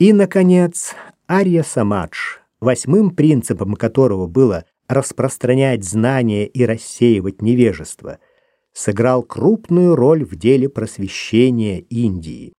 И, наконец, Арья Самадж, восьмым принципом которого было распространять знания и рассеивать невежество, сыграл крупную роль в деле просвещения Индии.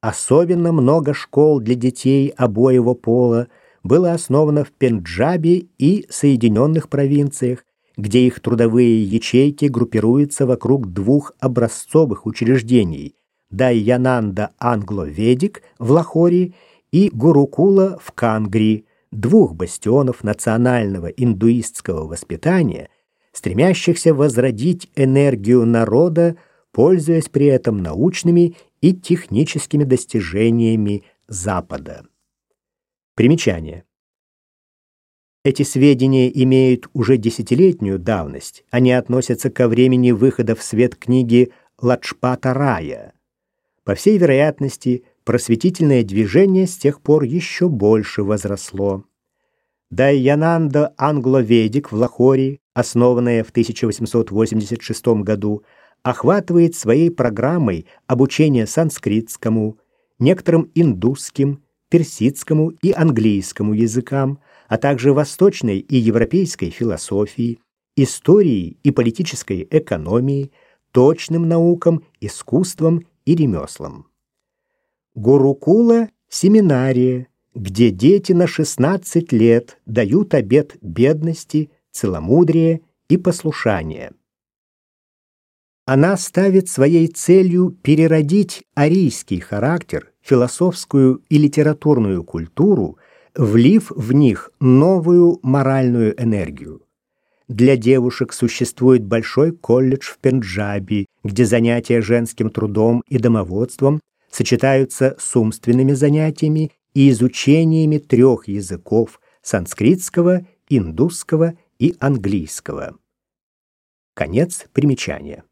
Особенно много школ для детей обоего пола было основано в Пенджабе и Соединенных провинциях, где их трудовые ячейки группируются вокруг двух образцовых учреждений – Дайянанда Англо-Ведик в Лахоре и Гурукула в Кангри, двух бастионов национального индуистского воспитания, стремящихся возродить энергию народа, пользуясь при этом научными и техническими достижениями Запада. Примечание. Эти сведения имеют уже десятилетнюю давность. Они относятся ко времени выхода в свет книги Ладжпата Рая. По всей вероятности, просветительное движение с тех пор еще больше возросло. Дайянанда Англо-Ведик в Лахоре, основанная в 1886 году, охватывает своей программой обучение санскритскому, некоторым индусским, персидскому и английскому языкам, а также восточной и европейской философии, истории и политической экономии, точным наукам, искусствам и ремеслам. Гурукула – семинария, где дети на 16 лет дают обет бедности, целомудрия и послушания. Она ставит своей целью переродить арийский характер, философскую и литературную культуру, влив в них новую моральную энергию. Для девушек существует большой колледж в Пенджабе, где занятия женским трудом и домоводством сочетаются с умственными занятиями и изучениями трех языков – санскритского, индусского и английского. Конец примечания.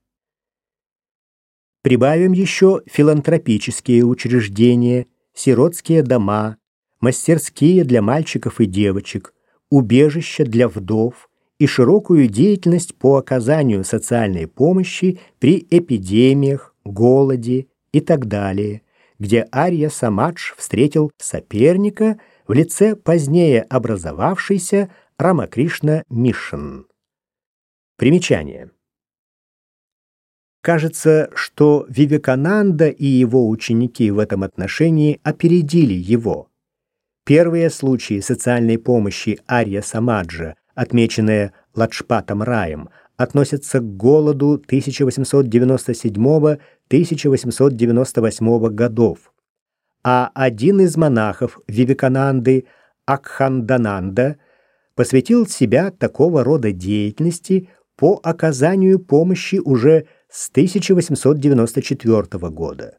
Прибавим еще филантропические учреждения, сиротские дома, мастерские для мальчиков и девочек, убежища для вдов – и широкую деятельность по оказанию социальной помощи при эпидемиях, голоде и так далее, где Арья Самадж встретил соперника в лице позднее образовавшейся Рамакришна Мишин. Примечание. Кажется, что Вивекананда и его ученики в этом отношении опередили его. Первые случаи социальной помощи Арья Самаджа отмеченные Ладшпатом Раем, относятся к голоду 1897-1898 годов. А один из монахов Вивекананды, Акхандананда, посвятил себя такого рода деятельности по оказанию помощи уже с 1894 года.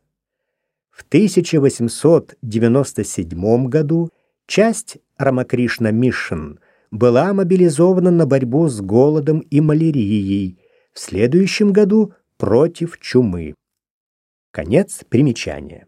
В 1897 году часть Рамакришна Мишн была мобилизована на борьбу с голодом и малярией, в следующем году против чумы. Конец примечания.